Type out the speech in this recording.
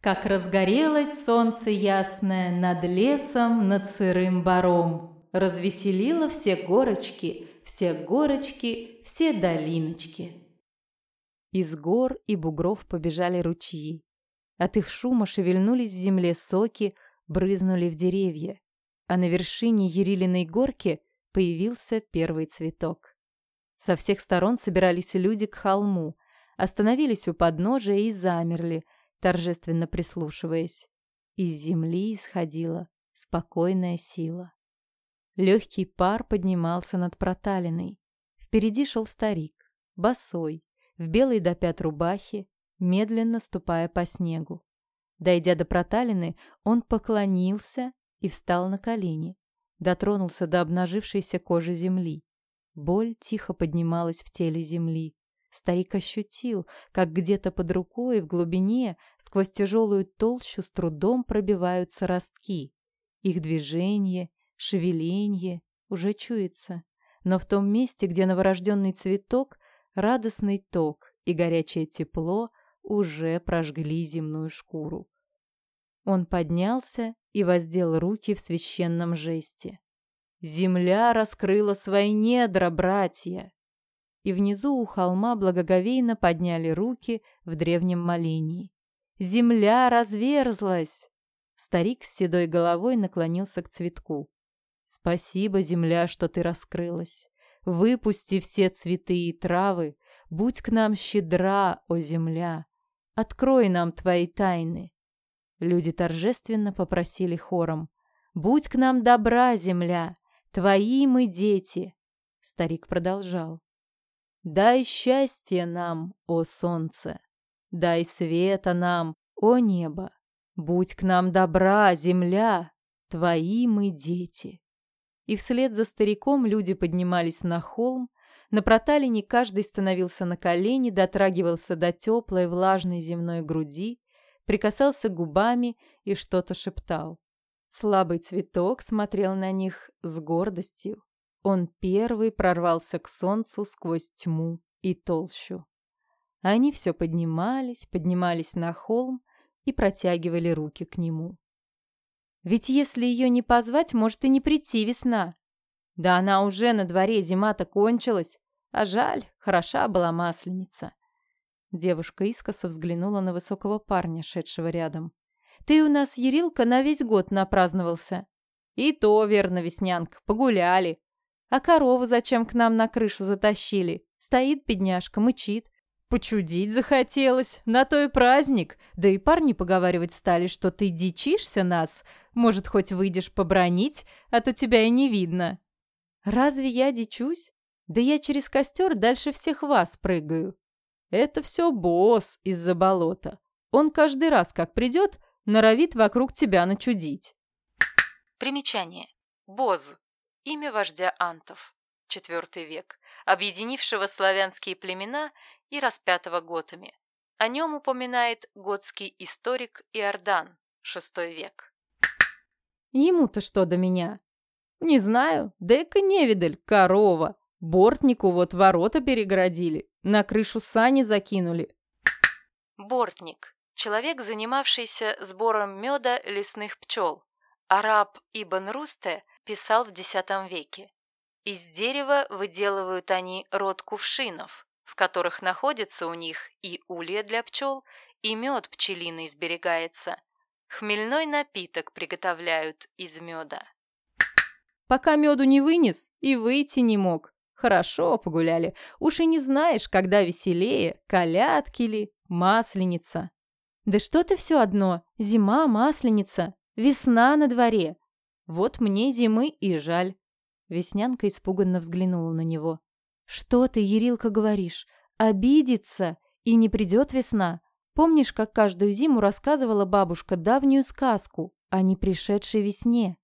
как разгорелось солнце ясное над лесом, над сырым бором, Развеселило все горочки, все горочки, все долиночки. Из гор и бугров побежали ручьи. От их шума шевельнулись в земле соки, брызнули в деревья. А на вершине Ерилиной горки появился первый цветок. Со всех сторон собирались люди к холму, остановились у подножия и замерли – торжественно прислушиваясь. Из земли исходила спокойная сила. Легкий пар поднимался над проталиной. Впереди шел старик, босой, в белой до пят рубахе, медленно ступая по снегу. Дойдя до проталины, он поклонился и встал на колени, дотронулся до обнажившейся кожи земли. Боль тихо поднималась в теле земли, Старик ощутил, как где-то под рукой в глубине сквозь тяжелую толщу с трудом пробиваются ростки. Их движение, шевеление уже чуется. Но в том месте, где новорожденный цветок, радостный ток и горячее тепло уже прожгли земную шкуру. Он поднялся и воздел руки в священном жесте. «Земля раскрыла свои недра, братья!» и внизу у холма благоговейно подняли руки в древнем молении. «Земля разверзлась!» Старик с седой головой наклонился к цветку. «Спасибо, земля, что ты раскрылась. Выпусти все цветы и травы. Будь к нам щедра, о земля. Открой нам твои тайны». Люди торжественно попросили хором. «Будь к нам добра, земля. Твои мы дети». Старик продолжал. Дай счастье нам, о солнце! Дай света нам, о небо! Будь к нам добра, земля! Твои мы дети!» И вслед за стариком люди поднимались на холм, на проталине каждый становился на колени, дотрагивался до теплой влажной земной груди, прикасался губами и что-то шептал. Слабый цветок смотрел на них с гордостью. Он первый прорвался к солнцу сквозь тьму и толщу. Они все поднимались, поднимались на холм и протягивали руки к нему. «Ведь если ее не позвать, может и не прийти весна. Да она уже на дворе, зима-то кончилась, а жаль, хороша была масленица». Девушка искоса взглянула на высокого парня, шедшего рядом. «Ты у нас, Ерилка, на весь год напраздновался». «И то верно, Веснянка, погуляли. А корову зачем к нам на крышу затащили? Стоит бедняжка, мычит. Почудить захотелось, на той праздник. Да и парни поговаривать стали, что ты дичишься нас. Может, хоть выйдешь побронить, а то тебя и не видно. Разве я дичусь? Да я через костер дальше всех вас прыгаю. Это все босс из-за болота. Он каждый раз, как придет, норовит вокруг тебя начудить. Примечание. Боз. Имя вождя антов, IV век, объединившего славянские племена и распятого готами. О нем упоминает готский историк Иордан, VI век. Ему-то что до меня? Не знаю, дека невидаль, корова. Бортнику вот ворота переградили, на крышу сани закинули. Бортник. Человек, занимавшийся сбором меда лесных пчел. Араб Ибн Русте писал в X веке. Из дерева выделывают они рот кувшинов, в которых находится у них и улья для пчел, и мед пчелиный сберегается. Хмельной напиток приготовляют из меда. Пока меду не вынес, и выйти не мог. Хорошо погуляли. Уж и не знаешь, когда веселее, колядки ли, масленица. Да что ты все одно, зима, масленица, весна на дворе. Вот мне зимы и жаль. Веснянка испуганно взглянула на него. Что ты, Ерилка, говоришь? Обидится и не придет весна. Помнишь, как каждую зиму рассказывала бабушка давнюю сказку о не пришедшей весне?